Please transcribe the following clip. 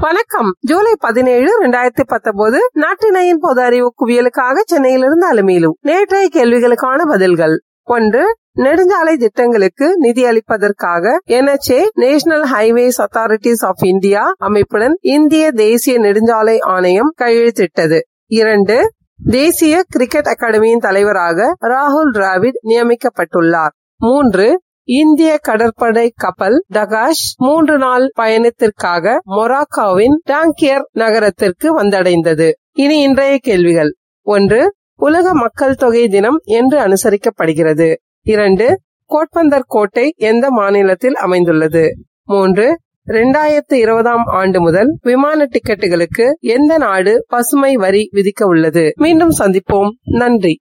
வணக்கம். ஜூலை பதினேழு இரண்டாயிரத்தி பத்தொன்பது நாட்டினையின் பொது அறிவு குவியலுக்காக சென்னையிலிருந்து அலுமையிலும் நேற்றைய கேள்விகளுக்கான பதில்கள். ஒன்று நெடுஞ்சாலை திட்டங்களுக்கு நிதி அளிப்பதற்காக NHA national highways authorities of India அமைப்புடன் இந்திய தேசிய நெடுஞ்சாலை ஆணையம் கையெழுத்திட்டது. இரண்டு தேசிய கிரிக்கெட் அகாடமியின் தலைவராக ராகுல் டிராவிட் நியமிக்கப்பட்டுள்ளார். மூன்று இந்திய கடற்படை கப்பல் டகாஷ் மூன்று நாள் பயணத்திற்காக மொராக்காவின் டாங்கியர் நகரத்திற்கு வந்தடைந்தது. இனி இன்றைய கேள்விகள். ஒன்று உலக மக்கள் தொகை தினம் என்று அனுசரிக்கப்படுகிறது. இரண்டு கோட்பந்தர் கோட்டை எந்த மாநிலத்தில் அமைந்துள்ளது? மூன்று இரண்டாயிரத்து இருபதாம் ஆண்டு முதல் விமான டிக்கெட்டுகளுக்கு எந்த நாடு பசுமை வரி விதிக்க உள்ளது? மீண்டும் சந்திப்போம். நன்றி.